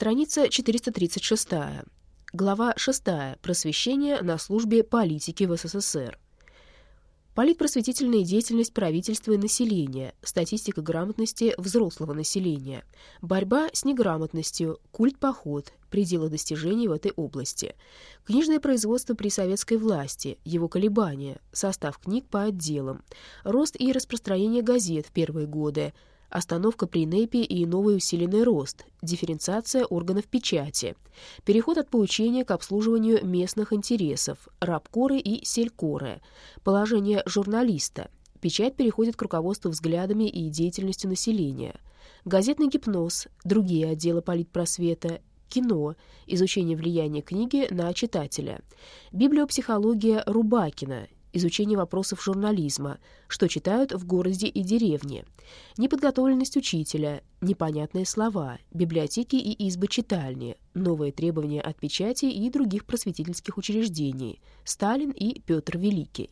Страница 436. Глава 6. Просвещение на службе политики в СССР. Политпросветительная деятельность правительства и населения, статистика грамотности взрослого населения, борьба с неграмотностью, культ-поход, пределы достижений в этой области, книжное производство при советской власти, его колебания, состав книг по отделам, рост и распространение газет в первые годы, остановка при НЭПе и новый усиленный рост, дифференциация органов печати, переход от поучения к обслуживанию местных интересов, рабкоры и селькоры, положение журналиста, печать переходит к руководству взглядами и деятельностью населения, газетный гипноз, другие отделы политпросвета, кино, изучение влияния книги на читателя, библиопсихология Рубакина, изучение вопросов журнализма, что читают в городе и деревне, неподготовленность учителя, непонятные слова, библиотеки и избы читальни, новые требования от печати и других просветительских учреждений, Сталин и Петр Великий.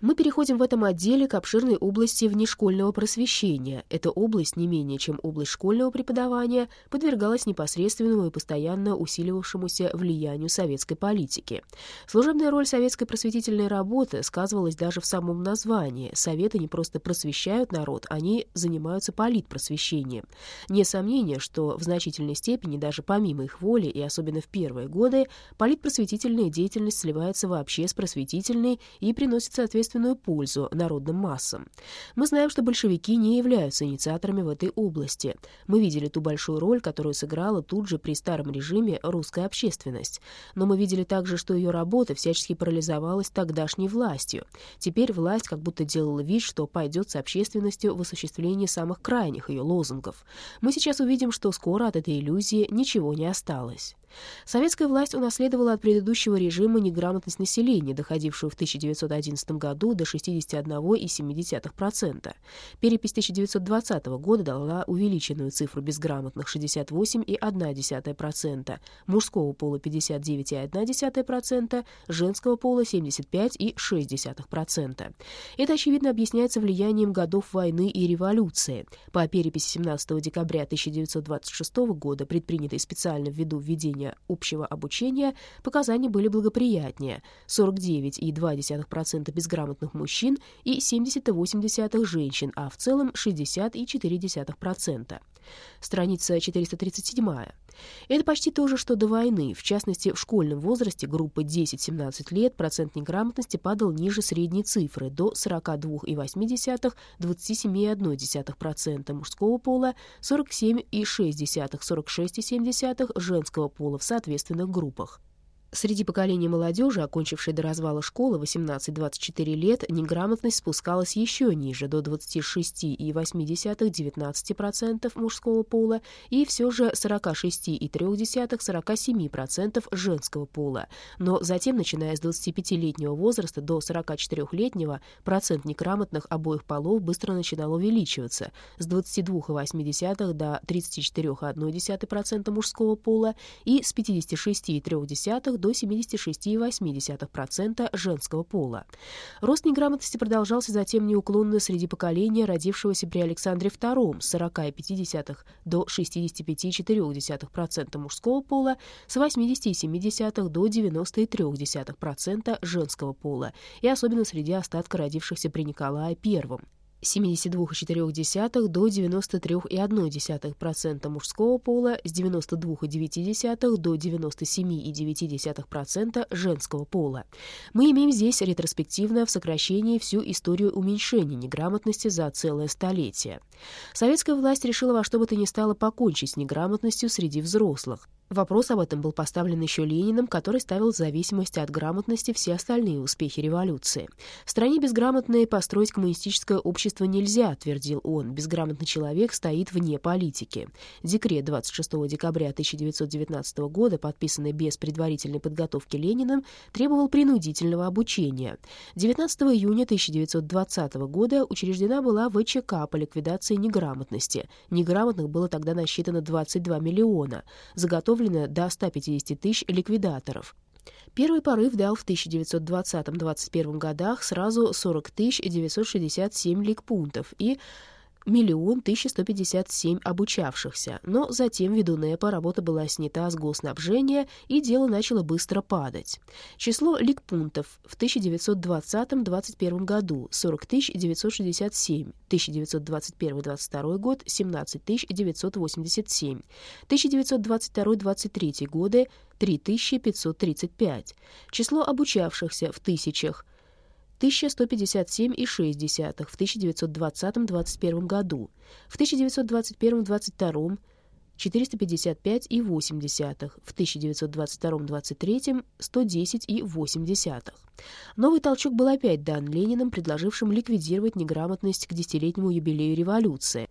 Мы переходим в этом отделе к обширной области внешкольного просвещения. Эта область, не менее чем область школьного преподавания, подвергалась непосредственному и постоянно усиливавшемуся влиянию советской политики. Служебная роль советской просветительной работы сказывалась даже в самом названии. Советы не просто просвещают народ, они занимаются политпросвещением. Нет сомнения, что в значительной степени, даже помимо их воли, и особенно в первые годы, политпросветительная деятельность сливается вообще с просветительной и приносит соответственно существенную пользу народным массам. Мы знаем, что большевики не являются инициаторами в этой области. Мы видели ту большую роль, которую сыграла тут же при старом режиме русская общественность. Но мы видели также, что ее работа всячески парализовалась тогдашней властью. Теперь власть как будто делала вид, что пойдет с общественностью в осуществлении самых крайних ее лозунгов. Мы сейчас увидим, что скоро от этой иллюзии ничего не осталось. Советская власть унаследовала от предыдущего режима неграмотность населения, доходившую в 1911 году до 61,7%. Перепись 1920 года дала увеличенную цифру безграмотных 68,1%, мужского пола 59,1%, женского пола 75,6%. Это, очевидно, объясняется влиянием годов войны и революции. По переписи 17 декабря 1926 года, предпринятой специально ввиду введения проведения общего обучения показания были благоприятнее — 49,2% безграмотных мужчин и 70,8% женщин, а в целом 60,4%. Страница 437. Это почти то же, что до войны. В частности, в школьном возрасте группы 10-17 лет процент неграмотности падал ниже средней цифры до 42,8-27,1% мужского пола, 47,6-46,7% женского пола в соответственных группах. Среди поколения молодежи, окончившей до развала школы 18-24 лет, неграмотность спускалась еще ниже, до 26,8-19% мужского пола и все же 46,3-47% женского пола. Но затем, начиная с 25-летнего возраста до 44-летнего, процент неграмотных обоих полов быстро начинал увеличиваться с 22,8 до 34,1% мужского пола и с 56,3 до 76,8% женского пола. Рост неграмотности продолжался затем неуклонно среди поколения, родившегося при Александре II с 40,5 до 65,4% мужского пола, с 80,7 до 93% женского пола, и особенно среди остатка родившихся при Николае I. 72,4 до 93,1% мужского пола, с 92,9 до 97,9% женского пола. Мы имеем здесь ретроспективно в сокращении всю историю уменьшения неграмотности за целое столетие. Советская власть решила во что бы то ни стало покончить с неграмотностью среди взрослых. Вопрос об этом был поставлен еще Лениным, который ставил в зависимости от грамотности все остальные успехи революции. «В стране безграмотной построить коммунистическое общество нельзя», — твердил он. «Безграмотный человек стоит вне политики». Декрет 26 декабря 1919 года, подписанный без предварительной подготовки Лениным, требовал принудительного обучения. 19 июня 1920 года учреждена была ВЧК по ликвидации неграмотности. Неграмотных было тогда насчитано 22 миллиона. Заготовлено подготовлено до 150 тысяч ликвидаторов. Первый порыв дал в 1920-21 годах сразу 40 967 ликпунктов и миллион 1157 обучавшихся, но затем ввиду НЭПа работа была снята с госснабжения, и дело начало быстро падать. Число ликпунктов в 1920-21 году 40 967, 1921-22 год 17 987, 1922-23 годы 3535. Число обучавшихся в тысячах 1157,6 в 1920-21 году, в 1921-22 455,8, в 1922-23 110,8. Новый толчок был опять дан Лениным, предложившим ликвидировать неграмотность к десятилетнему юбилею революции.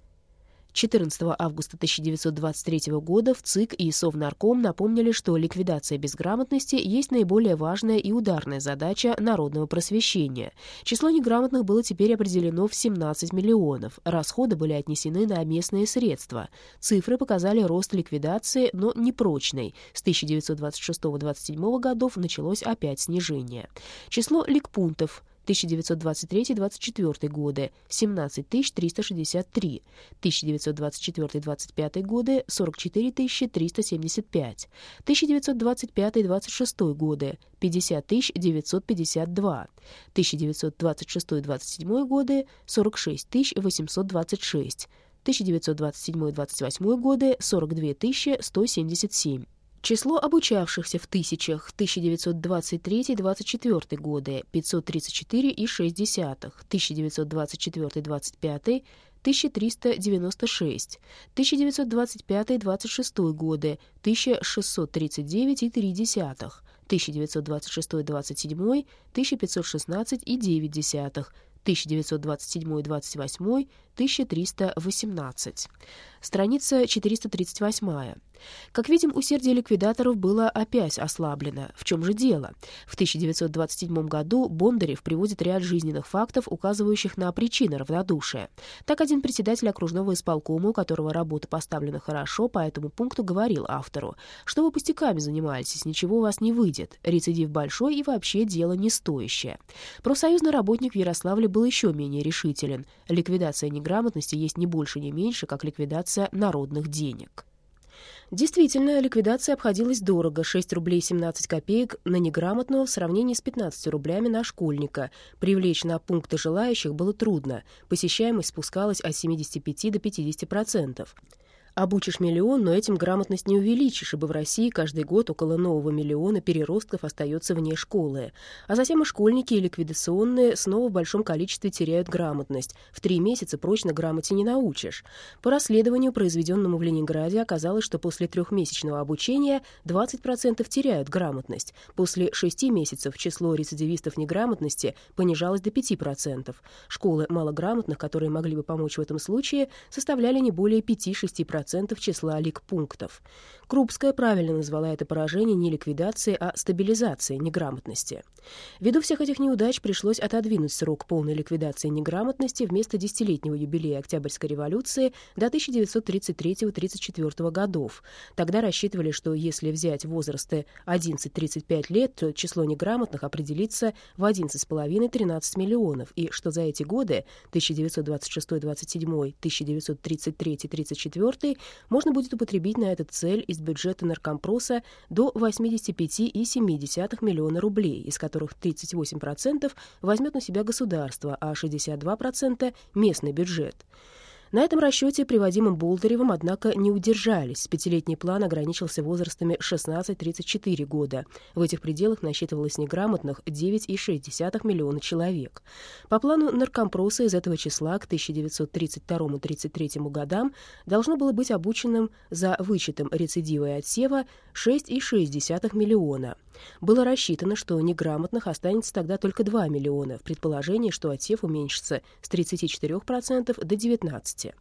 14 августа 1923 года в ЦИК и Совнарком напомнили, что ликвидация безграмотности есть наиболее важная и ударная задача народного просвещения. Число неграмотных было теперь определено в 17 миллионов. Расходы были отнесены на местные средства. Цифры показали рост ликвидации, но непрочный. С 1926-27 годов началось опять снижение. Число ликпунктов 1923-24 годы — 17 363, 1924-25 годы — 44 375, 1925-26 годы — 50 952, 1926-27 годы — 46 826, 1927-28 годы — 42 177. Число обучавшихся в тысячах 1923-24 годы 534,6, 1924-25 1396, 1925-26 годы 1639,3, 1926-27 1516,9, 1927-28 1318. Страница 438. Как видим, усердие ликвидаторов было опять ослаблено. В чем же дело? В 1927 году Бондарев приводит ряд жизненных фактов, указывающих на причины равнодушия. Так один председатель окружного исполкома, у которого работа поставлена хорошо, по этому пункту говорил автору, что вы пустяками занимаетесь, ничего у вас не выйдет, рецидив большой и вообще дело не стоящее. Профсоюзный работник в Ярославле был еще менее решителен. Ликвидация неграмотности есть не больше, не меньше, как ликвидация народных денег. Действительно, ликвидация обходилась дорого — 6 рублей 17 копеек на неграмотного в сравнении с 15 рублями на школьника. Привлечь на пункты желающих было трудно. Посещаемость спускалась от 75 до 50%. Обучишь миллион, но этим грамотность не увеличишь, ибо в России каждый год около нового миллиона переростков остается вне школы. А затем и школьники, и ликвидационные снова в большом количестве теряют грамотность. В три месяца прочно грамоте не научишь. По расследованию, произведенному в Ленинграде, оказалось, что после трехмесячного обучения 20% теряют грамотность. После шести месяцев число рецидивистов неграмотности понижалось до 5%. Школы малограмотных, которые могли бы помочь в этом случае, составляли не более 5-6% процентов числа ликпунктов. Крупская правильно назвала это поражение не ликвидацией, а стабилизацией неграмотности. Ввиду всех этих неудач пришлось отодвинуть срок полной ликвидации неграмотности вместо десятилетнего юбилея Октябрьской революции до 1933-34 годов. Тогда рассчитывали, что если взять возрасты 11-35 лет, то число неграмотных определится в 11,5-13 миллионов, и что за эти годы 1926-27, 1933-34 можно будет употребить на эту цель из бюджета наркомпроса до 85,7 миллиона рублей, из которых 38% возьмет на себя государство, а 62% — местный бюджет. На этом расчете, приводимым Болдыревым, однако, не удержались. Пятилетний план ограничился возрастами 16-34 года. В этих пределах насчитывалось неграмотных 9,6 миллиона человек. По плану наркомпроса из этого числа к 1932-33 годам должно было быть обученным за вычетом рецидива и отсева 6,6 миллиона. Было рассчитано, что неграмотных останется тогда только 2 миллиона, в предположении, что отсев уменьшится с 34% до 19%.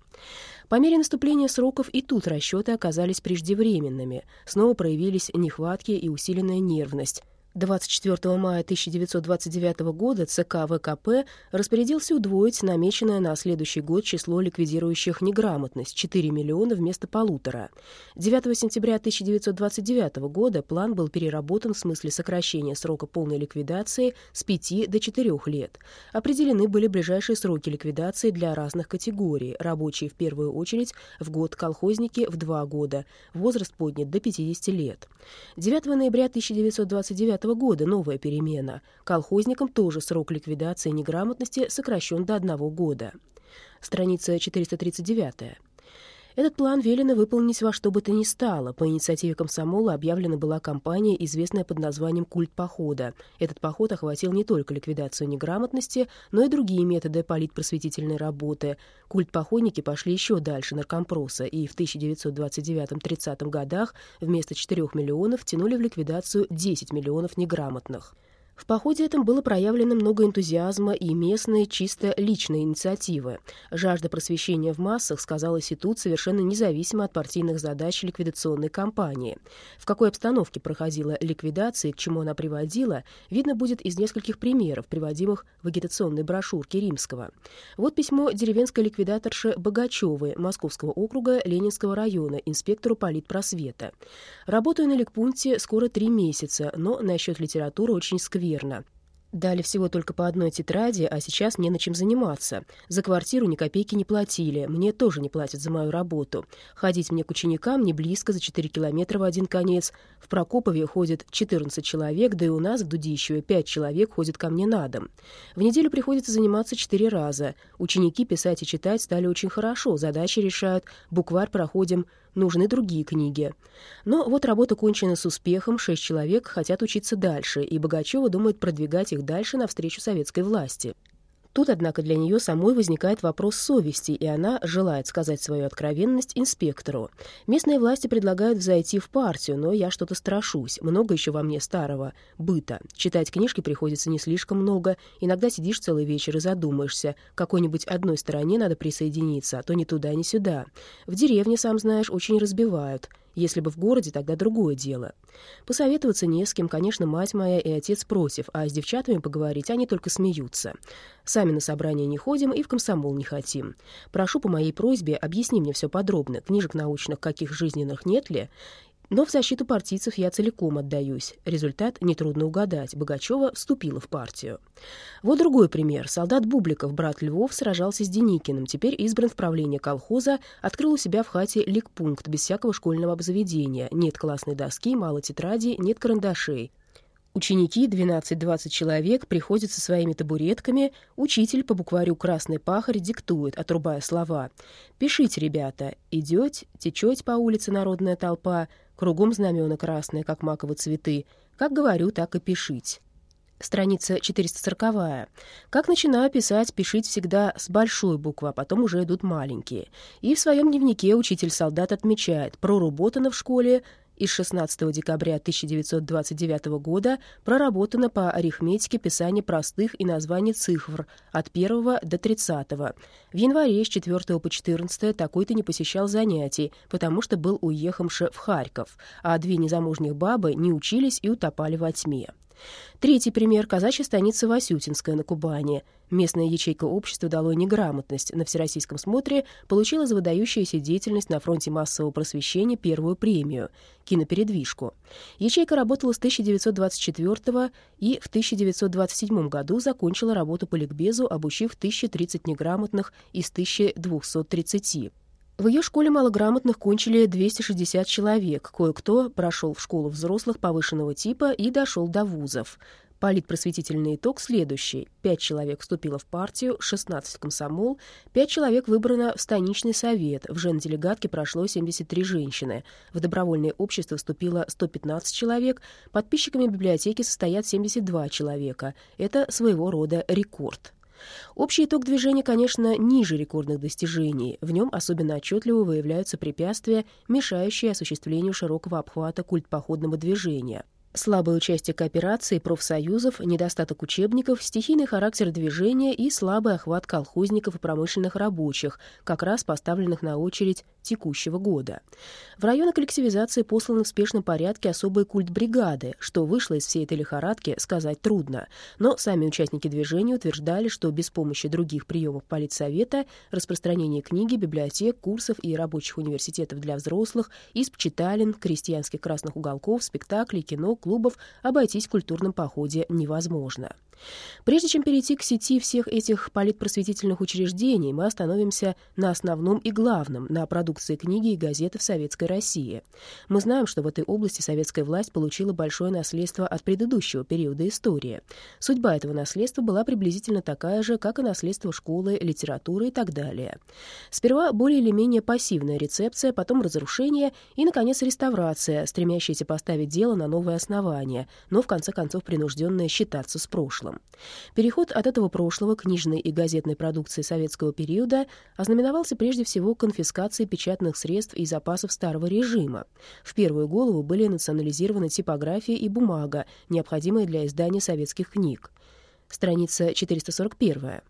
По мере наступления сроков и тут расчеты оказались преждевременными. Снова проявились нехватки и усиленная нервность. 24 мая 1929 года ЦК ВКП распорядился удвоить намеченное на следующий год число ликвидирующих неграмотность — 4 миллиона вместо полутора. 9 сентября 1929 года план был переработан в смысле сокращения срока полной ликвидации с 5 до 4 лет. Определены были ближайшие сроки ликвидации для разных категорий. Рабочие в первую очередь в год, колхозники в 2 года. Возраст поднят до 50 лет. 9 ноября 1929 года новая перемена. Колхозникам тоже срок ликвидации неграмотности сокращен до одного года. Страница 439. Этот план велено выполнить во что бы то ни стало. По инициативе комсомола объявлена была кампания, известная под названием «Культ похода». Этот поход охватил не только ликвидацию неграмотности, но и другие методы политпросветительной работы. Культ-походники пошли еще дальше наркомпроса и в 1929-30 годах вместо 4 миллионов тянули в ликвидацию 10 миллионов неграмотных. В походе этом было проявлено много энтузиазма и местной, чисто личной инициативы. Жажда просвещения в массах сказалась и тут совершенно независимо от партийных задач ликвидационной кампании. В какой обстановке проходила ликвидация и к чему она приводила, видно будет из нескольких примеров, приводимых в агитационной брошюрке Римского. Вот письмо деревенской ликвидаторши Богачевой Московского округа Ленинского района, инспектору политпросвета. «Работаю на ликпункте скоро три месяца, но насчет литературы очень скверно верно. Дали всего только по одной тетради, а сейчас не на чем заниматься. За квартиру ни копейки не платили, мне тоже не платят за мою работу. Ходить мне к ученикам не близко, за 4 километра в один конец. В Прокопове ходит 14 человек, да и у нас в Дудищеве 5 человек ходят ко мне на дом. В неделю приходится заниматься 4 раза. Ученики писать и читать стали очень хорошо, задачи решают, букварь проходим нужны другие книги. Но вот работа кончена с успехом, шесть человек хотят учиться дальше, и Богачева думает продвигать их дальше навстречу советской власти. Тут, однако, для нее самой возникает вопрос совести, и она желает сказать свою откровенность инспектору. Местные власти предлагают зайти в партию, но я что-то страшусь. Много еще во мне старого быта. Читать книжки приходится не слишком много. Иногда сидишь целый вечер и задумаешься. Какой-нибудь одной стороне надо присоединиться, а то ни туда, ни сюда. В деревне, сам знаешь, очень разбивают. Если бы в городе, тогда другое дело. Посоветоваться не с кем, конечно, мать моя и отец против, а с девчатами поговорить они только смеются. Сами на собрания не ходим и в комсомол не хотим. Прошу по моей просьбе, объясни мне все подробно, книжек научных каких жизненных нет ли, но в защиту партийцев я целиком отдаюсь. Результат нетрудно угадать. Богачева вступила в партию. Вот другой пример. Солдат Бубликов, брат Львов, сражался с Деникиным. Теперь избран в правление колхоза, открыл у себя в хате ликпункт без всякого школьного обзаведения. Нет классной доски, мало тетрадей, нет карандашей. Ученики, 12-20 человек, приходят со своими табуретками, учитель по букварю «Красный пахарь» диктует, отрубая слова. «Пишите, ребята, идете, течете по улице народная толпа, Кругом знамена красные, как маковые цветы. Как говорю, так и пишите. Страница 440. Как начинаю писать, пишите всегда с большой буквы, а потом уже идут маленькие. И в своем дневнике учитель-солдат отмечает, проработано в школе из 16 декабря 1929 года проработано по арифметике писания простых и названий цифр от 1 до 30. В январе с 4 по 14 такой-то не посещал занятий, потому что был уехавши в Харьков, а две незамужних бабы не учились и утопали во тьме. Третий пример – казачья станица Васютинская на Кубани. Местная ячейка общества дало неграмотность. На Всероссийском смотре получила за выдающуюся деятельность на фронте массового просвещения первую премию – кинопередвижку. Ячейка работала с 1924 и в 1927 году закончила работу по ликбезу, обучив 1030 неграмотных из 1230. В ее школе малограмотных кончили 260 человек, кое-кто прошел в школу взрослых повышенного типа и дошел до вузов. Политпросветительный итог следующий. Пять человек вступило в партию, 16 в комсомол, пять человек выбрано в станичный совет, в женделегатке прошло 73 женщины, в добровольное общество вступило 115 человек, подписчиками библиотеки состоят 72 человека. Это своего рода рекорд. Общий итог движения, конечно, ниже рекордных достижений. В нем особенно отчетливо выявляются препятствия, мешающие осуществлению широкого обхвата культпоходного движения. Слабое участие кооперации, профсоюзов, недостаток учебников, стихийный характер движения и слабый охват колхозников и промышленных рабочих, как раз поставленных на очередь текущего года. В районы коллективизации посланы в спешном порядке особые культбригады. Что вышло из всей этой лихорадки, сказать трудно. Но сами участники движения утверждали, что без помощи других приемов политсовета, распространения книги, библиотек, курсов и рабочих университетов для взрослых, исп читален, крестьянских красных уголков, спектаклей, кино, клубов обойтись в культурном походе невозможно. Прежде чем перейти к сети всех этих политпросветительных учреждений, мы остановимся на основном и главном, на продукции книги и газеты в Советской России. Мы знаем, что в этой области советская власть получила большое наследство от предыдущего периода истории. Судьба этого наследства была приблизительно такая же, как и наследство школы, литературы и так далее. Сперва более или менее пассивная рецепция, потом разрушение и, наконец, реставрация, стремящаяся поставить дело на новое основание, но, в конце концов, принужденная считаться с прошлым прошлым. Переход от этого прошлого книжной и газетной продукции советского периода ознаменовался прежде всего конфискацией печатных средств и запасов старого режима. В первую голову были национализированы типография и бумага, необходимые для издания советских книг. Страница 441.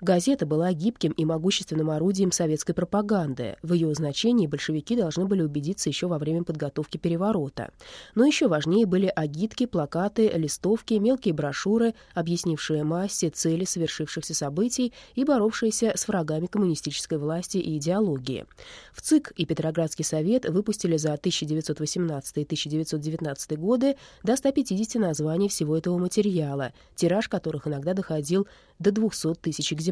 Газета была гибким и могущественным орудием советской пропаганды. В ее значении большевики должны были убедиться еще во время подготовки переворота. Но еще важнее были агитки, плакаты, листовки, мелкие брошюры, объяснившие массе цели совершившихся событий и боровшиеся с врагами коммунистической власти и идеологии. В ЦИК и Петроградский совет выпустили за 1918 и 1919 годы до 150 названий всего этого материала, тираж которых иногда доходил до 200 тысяч экземпляров.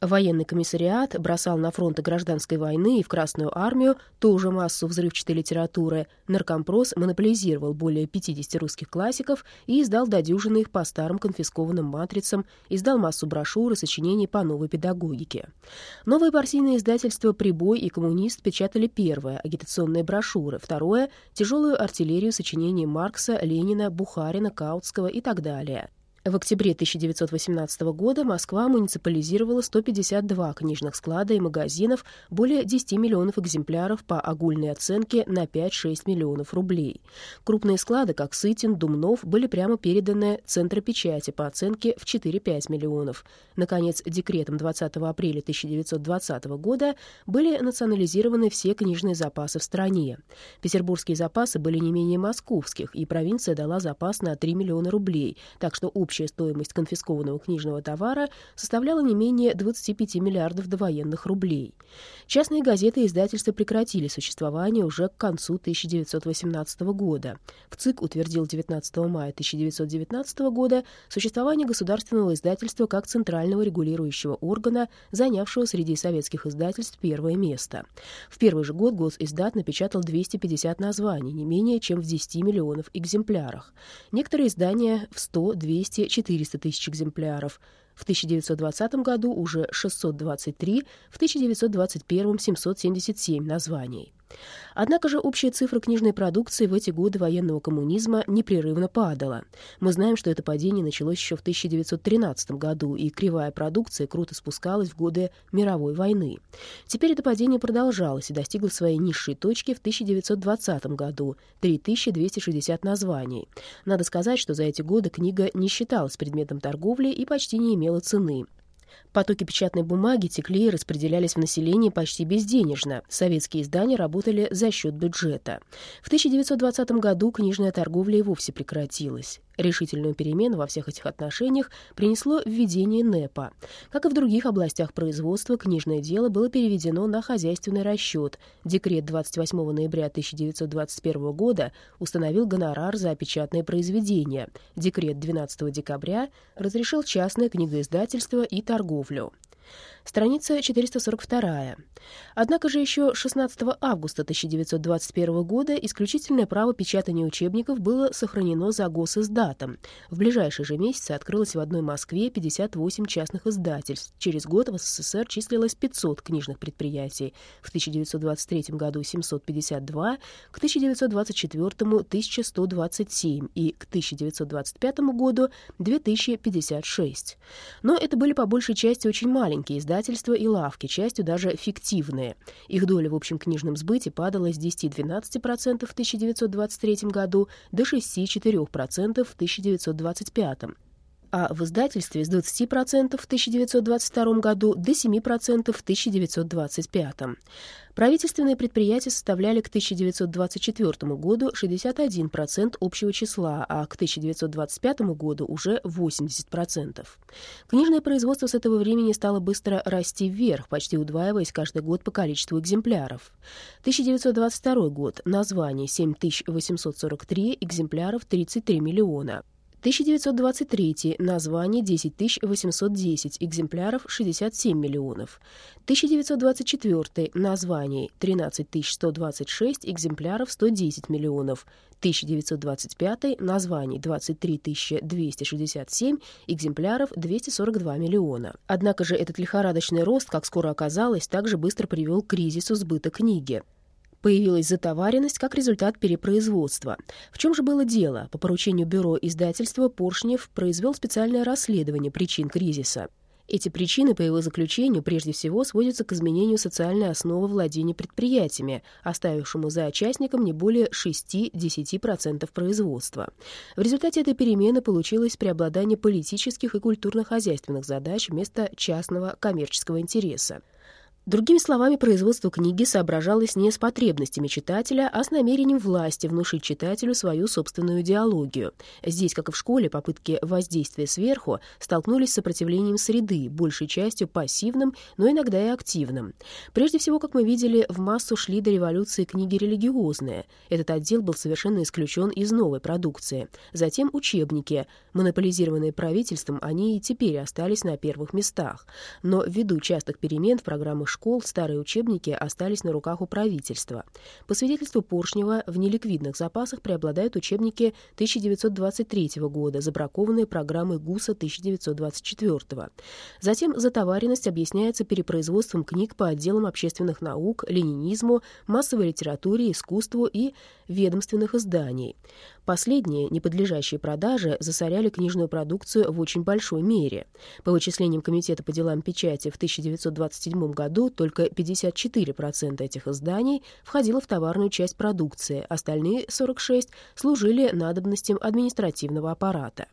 Военный комиссариат бросал на фронты гражданской войны и в Красную армию тоже массу взрывчатой литературы. Наркомпрос монополизировал более 50 русских классиков и издал до дюжины их по старым конфискованным матрицам, издал массу брошюр и сочинений по новой педагогике. Новые партийные издательства «Прибой» и «Коммунист» печатали первое — агитационные брошюры, второе — тяжелую артиллерию сочинений Маркса, Ленина, Бухарина, Каутского и так далее. В октябре 1918 года Москва муниципализировала 152 книжных склада и магазинов, более 10 миллионов экземпляров по огульной оценке на 5-6 миллионов рублей. Крупные склады, как Сытин, Думнов, были прямо переданы Центропечати по оценке в 4-5 миллионов. Наконец, декретом 20 апреля 1920 года были национализированы все книжные запасы в стране. Петербургские запасы были не менее московских, и провинция дала запас на 3 миллиона рублей, так что общая стоимость конфискованного книжного товара составляла не менее 25 миллиардов довоенных рублей. Частные газеты и издательства прекратили существование уже к концу 1918 года. В ЦИК утвердил 19 мая 1919 года существование государственного издательства как центрального регулирующего органа, занявшего среди советских издательств первое место. В первый же год госиздат напечатал 250 названий, не менее чем в 10 миллионов экземплярах. Некоторые издания в 100, 200 400 тысяч экземпляров, в 1920 году уже 623, в 1921 777 названий. Однако же общая цифра книжной продукции в эти годы военного коммунизма непрерывно падала. Мы знаем, что это падение началось еще в 1913 году, и кривая продукция круто спускалась в годы мировой войны. Теперь это падение продолжалось и достигло своей низшей точки в 1920 году — 3260 названий. Надо сказать, что за эти годы книга не считалась предметом торговли и почти не имела цены. Потоки печатной бумаги текли и распределялись в население почти безденежно. Советские издания работали за счет бюджета. В 1920 году книжная торговля и вовсе прекратилась. Решительную перемену во всех этих отношениях принесло введение НЭПа. Как и в других областях производства, книжное дело было переведено на хозяйственный расчет. Декрет 28 ноября 1921 года установил гонорар за печатное произведение. Декрет 12 декабря разрешил частное книгоиздательство и торговлю. Страница 442. Однако же еще 16 августа 1921 года исключительное право печатания учебников было сохранено за госиздатом. В ближайшие же месяцы открылось в одной Москве 58 частных издательств. Через год в СССР числилось 500 книжных предприятий. В 1923 году 752, к 1924 1127 и к 1925 году 2056. Но это были по большей части очень маленькие издательства, издательства и лавки, частью даже фиктивные. Их доля в общем книжном сбыте падала с 10-12% в 1923 году до 6-4% в 1925. А в издательстве с 20% в 1922 году до 7% в 1925. Правительственные предприятия составляли к 1924 году 61% общего числа, а к 1925 году уже 80%. Книжное производство с этого времени стало быстро расти вверх, почти удваиваясь каждый год по количеству экземпляров. 1922 год. Название 7843, экземпляров 33 миллиона. 1923. Название 10 810, экземпляров 67 миллионов. 1924. Название 13 126, экземпляров 110 миллионов. 1925. Названий 23 267, экземпляров 242 миллиона. Однако же этот лихорадочный рост, как скоро оказалось, также быстро привел к кризису сбыта книги. Появилась затоваренность как результат перепроизводства. В чем же было дело? По поручению бюро издательства Поршнев произвел специальное расследование причин кризиса. Эти причины, по его заключению, прежде всего сводятся к изменению социальной основы владения предприятиями, оставившему за участником не более 6-10% производства. В результате этой перемены получилось преобладание политических и культурно-хозяйственных задач вместо частного коммерческого интереса. Другими словами, производство книги соображалось не с потребностями читателя, а с намерением власти внушить читателю свою собственную идеологию. Здесь, как и в школе, попытки воздействия сверху столкнулись с сопротивлением среды, большей частью пассивным, но иногда и активным. Прежде всего, как мы видели, в массу шли до революции книги религиозные. Этот отдел был совершенно исключен из новой продукции. Затем учебники. Монополизированные правительством, они и теперь остались на первых местах. Но ввиду частых перемен в программах школ старые учебники остались на руках у правительства. По свидетельству Поршнева, в неликвидных запасах преобладают учебники 1923 года, забракованные программой ГУСа 1924. Затем затоваренность объясняется перепроизводством книг по отделам общественных наук, ленинизму, массовой литературе, искусству и ведомственных изданий. Последние, не подлежащие продаже, засоряли книжную продукцию в очень большой мере. По вычислениям Комитета по делам печати в 1927 году только 54% этих изданий входило в товарную часть продукции, остальные 46 служили надобностям административного аппарата.